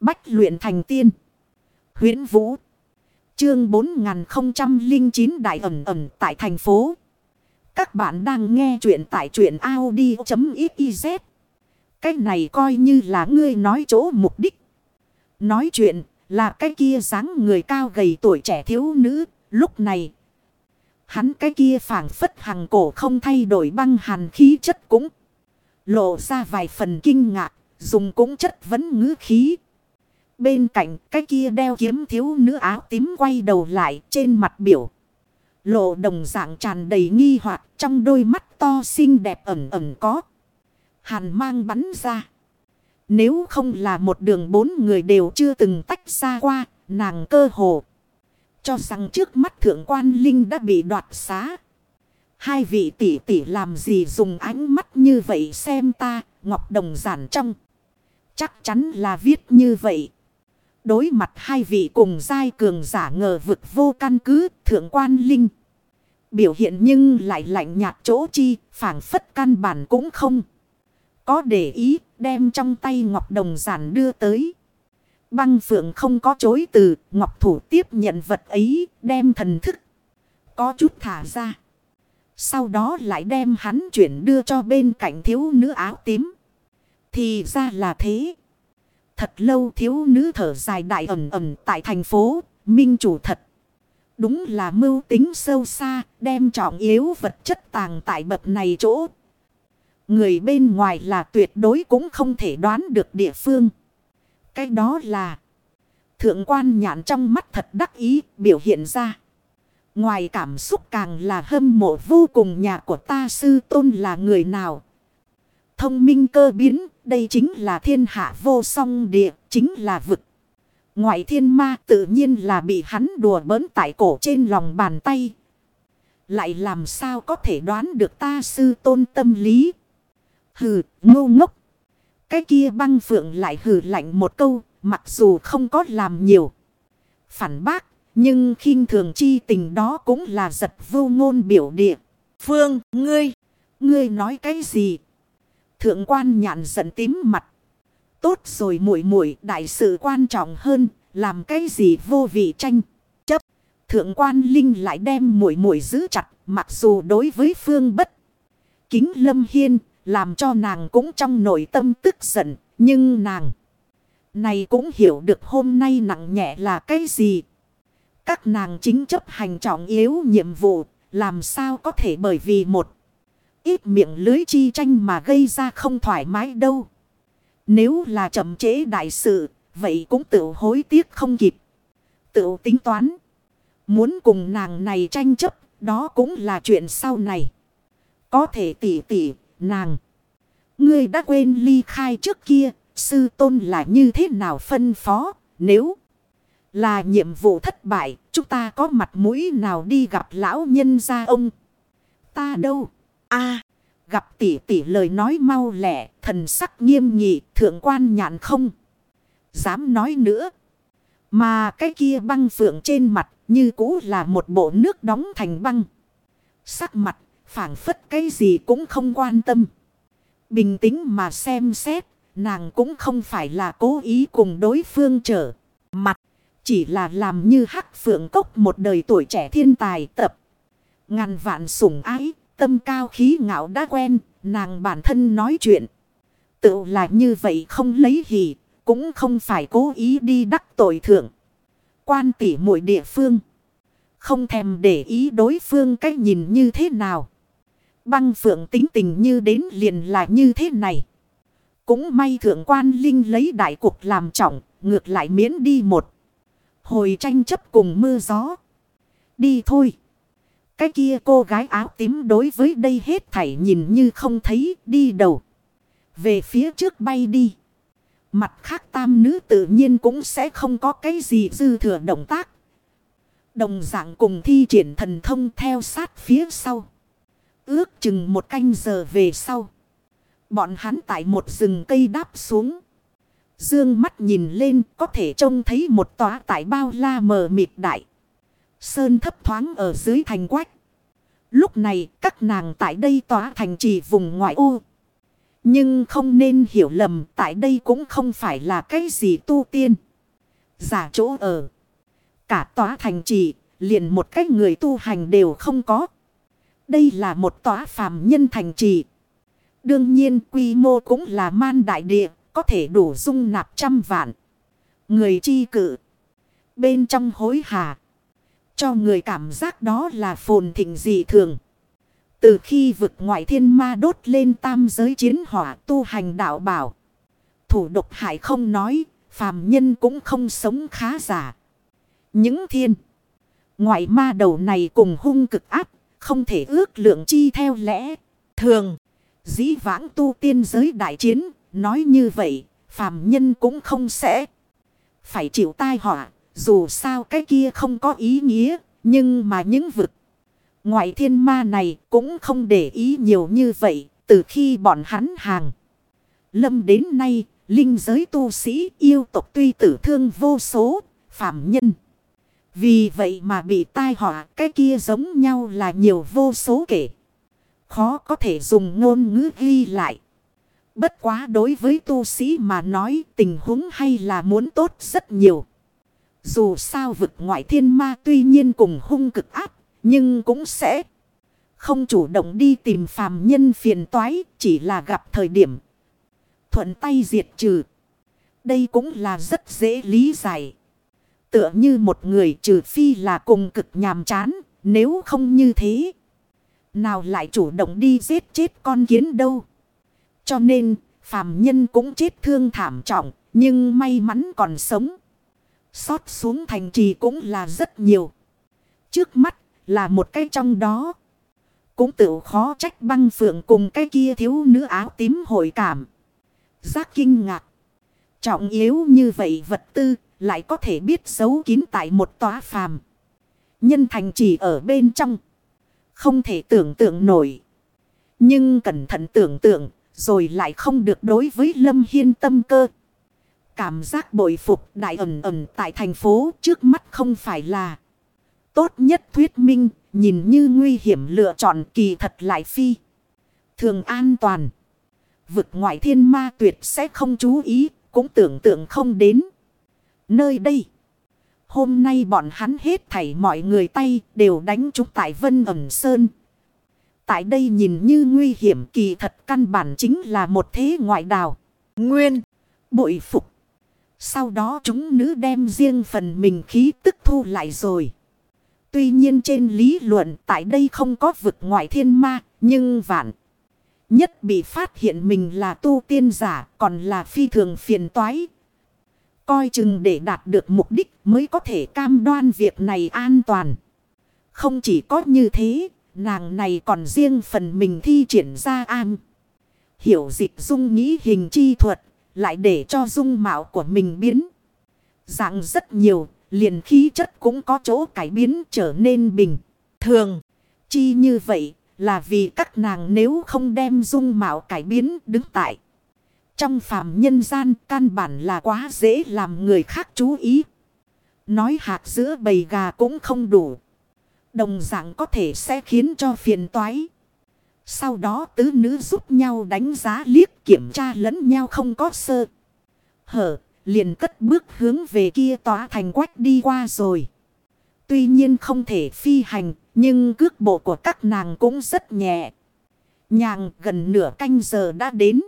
Bách luyện thành tiên. huyễn Vũ. Chương 4009 Đại ẩm ẩm tại thành phố. Các bạn đang nghe truyện tại truyện Audi.xyz. Cái này coi như là ngươi nói chỗ mục đích. Nói chuyện là cái kia dáng người cao gầy tuổi trẻ thiếu nữ. Lúc này, hắn cái kia phảng phất hàng cổ không thay đổi băng hàn khí chất cũng lộ ra vài phần kinh ngạc, dùng cũng chất vấn ngữ khí. Bên cạnh cái kia đeo kiếm thiếu nữ áo tím quay đầu lại trên mặt biểu. Lộ đồng dạng tràn đầy nghi hoặc trong đôi mắt to xinh đẹp ẩn ẩn có. Hàn mang bắn ra. Nếu không là một đường bốn người đều chưa từng tách ra qua, nàng cơ hồ. Cho rằng trước mắt thượng quan linh đã bị đoạt xá. Hai vị tỷ tỷ làm gì dùng ánh mắt như vậy xem ta, ngọc đồng giản trong. Chắc chắn là viết như vậy. Đối mặt hai vị cùng giai cường giả ngờ vực vô căn cứ thượng quan linh. Biểu hiện nhưng lại lạnh nhạt chỗ chi, phản phất căn bản cũng không. Có để ý, đem trong tay ngọc đồng giản đưa tới. Băng phượng không có chối từ, ngọc thủ tiếp nhận vật ấy, đem thần thức. Có chút thả ra. Sau đó lại đem hắn chuyển đưa cho bên cạnh thiếu nữ áo tím. Thì ra là thế. Thật lâu thiếu nữ thở dài đại ẩm ẩm tại thành phố, minh chủ thật. Đúng là mưu tính sâu xa, đem trọng yếu vật chất tàng tại bậc này chỗ. Người bên ngoài là tuyệt đối cũng không thể đoán được địa phương. Cái đó là thượng quan nhạn trong mắt thật đắc ý biểu hiện ra. Ngoài cảm xúc càng là hâm mộ vô cùng nhà của ta sư tôn là người nào. Thông minh cơ biến, đây chính là thiên hạ vô song địa, chính là vực. Ngoại thiên ma tự nhiên là bị hắn đùa bỡn tại cổ trên lòng bàn tay. Lại làm sao có thể đoán được ta sư tôn tâm lý. Hừ, ngô ngốc. Cái kia băng phượng lại hừ lạnh một câu, mặc dù không có làm nhiều. Phản bác, nhưng khinh thường chi tình đó cũng là giật vô ngôn biểu địa. Phương, ngươi, ngươi nói cái gì? Thượng quan nhạn giận tím mặt. Tốt rồi muội muội đại sự quan trọng hơn, làm cái gì vô vị tranh, chấp. Thượng quan Linh lại đem muội muội giữ chặt, mặc dù đối với phương bất. Kính lâm hiên, làm cho nàng cũng trong nội tâm tức giận, nhưng nàng này cũng hiểu được hôm nay nặng nhẹ là cái gì. Các nàng chính chấp hành trọng yếu nhiệm vụ, làm sao có thể bởi vì một ít miệng lưới chi tranh mà gây ra không thoải mái đâu. Nếu là chậm chế đại sự, vậy cũng tự hối tiếc không kịp. Tự tính toán. Muốn cùng nàng này tranh chấp, đó cũng là chuyện sau này. Có thể tỉ tỉ, nàng. Ngươi đã quên ly khai trước kia, sư tôn là như thế nào phân phó, nếu là nhiệm vụ thất bại, chúng ta có mặt mũi nào đi gặp lão nhân gia ông. Ta đâu? A gặp tỷ tỷ lời nói mau lẹ, thần sắc nghiêm nghị, thượng quan nhạn không. Dám nói nữa. Mà cái kia băng phượng trên mặt như cũ là một bộ nước đóng thành băng. Sắc mặt, phảng phất cái gì cũng không quan tâm. Bình tĩnh mà xem xét, nàng cũng không phải là cố ý cùng đối phương trở mặt. Chỉ là làm như hắc phượng cốc một đời tuổi trẻ thiên tài tập. Ngàn vạn sủng ái, tâm cao khí ngạo đã quen, nàng bản thân nói chuyện. Tự là như vậy không lấy hỉ, cũng không phải cố ý đi đắc tội thượng. Quan tỉ muội địa phương. Không thèm để ý đối phương cách nhìn như thế nào. Băng phượng tính tình như đến liền là như thế này. Cũng may thượng quan linh lấy đại cục làm trọng, ngược lại miễn đi một. Hồi tranh chấp cùng mưa gió. Đi thôi. Cái kia cô gái áo tím đối với đây hết thảy nhìn như không thấy, đi đầu. Về phía trước bay đi. Mặt khác tam nữ tự nhiên cũng sẽ không có cái gì dư thừa động tác. Đồng dạng cùng thi triển thần thông theo sát phía sau. Ước chừng một canh giờ về sau. Bọn hắn tại một rừng cây đáp xuống. Dương mắt nhìn lên, có thể trông thấy một tòa tại bao la mờ mịt đại. Sơn thấp thoáng ở dưới thành quách. Lúc này các nàng tại đây tỏa thành trì vùng ngoại ô. Nhưng không nên hiểu lầm tại đây cũng không phải là cái gì tu tiên. Giả chỗ ở. Cả tỏa thành trì liền một cách người tu hành đều không có. Đây là một tòa phàm nhân thành trì. Đương nhiên quy mô cũng là man đại địa, có thể đủ dung nạp trăm vạn. Người chi cự. Bên trong hối hà. Cho người cảm giác đó là phồn thịnh dị thường. Từ khi vực ngoại thiên ma đốt lên tam giới chiến hỏa tu hành đạo bảo. Thủ độc hại không nói, phàm nhân cũng không sống khá giả. Những thiên. Ngoại ma đầu này cùng hung cực áp, không thể ước lượng chi theo lẽ. Thường, dĩ vãng tu tiên giới đại chiến, nói như vậy, phàm nhân cũng không sẽ phải chịu tai họa, dù sao cái kia không có ý nghĩa, nhưng mà những vực ngoại thiên ma này cũng không để ý nhiều như vậy, từ khi bọn hắn hàng. Lâm đến nay, linh giới tu sĩ yêu tộc tuy tử thương vô số, phạm nhân. Vì vậy mà bị tai họa cái kia giống nhau là nhiều vô số kể. Khó có thể dùng ngôn ngữ ghi lại. Bất quá đối với tu sĩ mà nói tình huống hay là muốn tốt rất nhiều. Dù sao vực ngoại thiên ma tuy nhiên cùng hung cực áp, nhưng cũng sẽ không chủ động đi tìm phàm nhân phiền toái, chỉ là gặp thời điểm thuận tay diệt trừ. Đây cũng là rất dễ lý giải. Tựa như một người trừ phi là cùng cực nhàm chán, nếu không như thế. Nào lại chủ động đi giết chết con kiến đâu. Cho nên, phàm nhân cũng chết thương thảm trọng, nhưng may mắn còn sống. Xót xuống thành trì cũng là rất nhiều. Trước mắt là một cái trong đó. Cũng tự khó trách băng phượng cùng cái kia thiếu nữ áo tím hội cảm. Giác kinh ngạc. Trọng yếu như vậy vật tư lại có thể biết giấu kín tại một tòa phàm. Nhân thành trì ở bên trong. Không thể tưởng tượng nổi. Nhưng cẩn thận tưởng tượng rồi lại không được đối với Lâm Hiên tâm cơ. Cảm giác bội phục đại ẩn ẩn tại thành phố trước mắt không phải là tốt nhất thuyết minh, nhìn như nguy hiểm lựa chọn kỳ thật lại phi. Thường an toàn. Vực ngoại thiên ma tuyệt sẽ không chú ý, cũng tưởng tượng không đến. Nơi đây. Hôm nay bọn hắn hết thảy mọi người tay đều đánh trúng tại Vân ẩm Sơn. Tại đây nhìn như nguy hiểm kỳ thật căn bản chính là một thế ngoại đào. Nguyên. Bội phục. Sau đó chúng nữ đem riêng phần mình khí tức thu lại rồi. Tuy nhiên trên lý luận tại đây không có vực ngoại thiên ma, nhưng vạn. Nhất bị phát hiện mình là tu tiên giả, còn là phi thường phiền toái. Coi chừng để đạt được mục đích mới có thể cam đoan việc này an toàn. Không chỉ có như thế, nàng này còn riêng phần mình thi triển ra an. Hiểu dịch dung nghĩ hình chi thuật, lại để cho dung mạo của mình biến. Dạng rất nhiều, liền khí chất cũng có chỗ cải biến trở nên bình thường. Chi như vậy là vì các nàng nếu không đem dung mạo cải biến đứng tại. Trong phàm nhân gian căn bản là quá dễ làm người khác chú ý. Nói hạt giữa bầy gà cũng không đủ. Đồng dạng có thể sẽ khiến cho phiền toái. Sau đó tứ nữ giúp nhau đánh giá liếc kiểm tra lẫn nhau không có sơ. Hở liền cất bước hướng về kia tỏa thành quách đi qua rồi. Tuy nhiên không thể phi hành, nhưng cước bộ của các nàng cũng rất nhẹ. Nhàng gần nửa canh giờ đã đến.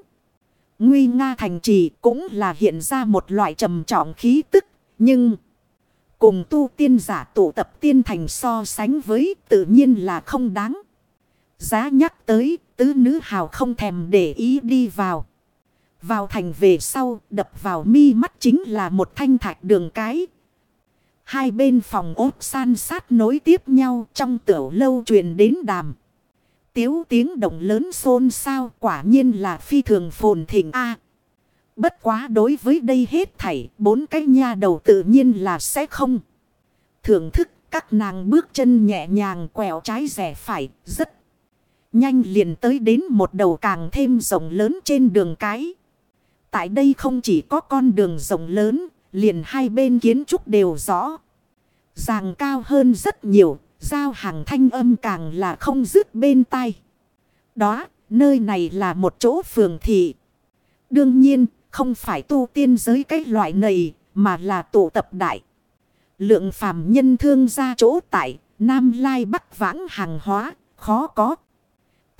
Nguy nga thành trì cũng là hiện ra một loại trầm trọng khí tức, nhưng... Cùng tu tiên giả tụ tập tiên thành so sánh với tự nhiên là không đáng. Giá nhắc tới, tứ nữ hào không thèm để ý đi vào. Vào thành về sau, đập vào mi mắt chính là một thanh thạch đường cái. Hai bên phòng ốt san sát nối tiếp nhau trong tiểu lâu truyền đến đàm. Tiếu tiếng động lớn xôn xao quả nhiên là phi thường phồn thịnh A. bất quá đối với đây hết thảy, bốn cái nha đầu tự nhiên là sẽ không. Thưởng thức các nàng bước chân nhẹ nhàng quẹo trái rẻ phải, rất nhanh liền tới đến một đầu càng thêm rộng lớn trên đường cái. Tại đây không chỉ có con đường rộng lớn, liền hai bên kiến trúc đều rõ. Ràng cao hơn rất nhiều, giao hàng thanh âm càng là không dứt bên tai. Đó, nơi này là một chỗ phường thị. Đương nhiên, không phải tu tiên giới cái loại này, mà là tụ tập đại. Lượng phàm nhân thương ra chỗ tại, Nam Lai Bắc vãng hàng hóa, khó có.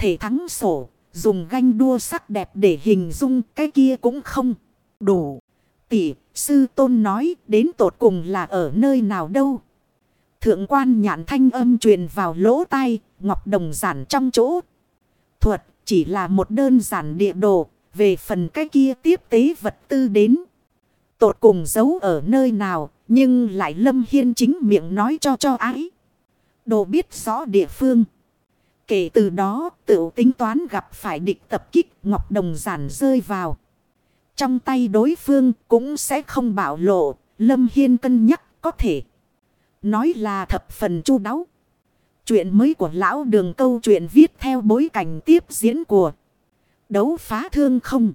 Thể thắng sổ, dùng ganh đua sắc đẹp để hình dung cái kia cũng không đủ. Tỷ, sư tôn nói đến tột cùng là ở nơi nào đâu. Thượng quan nhạn thanh âm truyền vào lỗ tai, ngọc đồng giản trong chỗ. Thuật chỉ là một đơn giản địa đồ, về phần cái kia tiếp tế vật tư đến. Tột cùng giấu ở nơi nào, nhưng lại lâm hiên chính miệng nói cho cho ái. Đồ biết rõ địa phương. Kể từ đó, tự tính toán gặp phải địch tập kích Ngọc Đồng giản rơi vào. Trong tay đối phương cũng sẽ không bảo lộ, Lâm Hiên cân nhắc có thể. Nói là thập phần chu đáo. Chuyện mới của lão đường câu chuyện viết theo bối cảnh tiếp diễn của đấu phá thương không.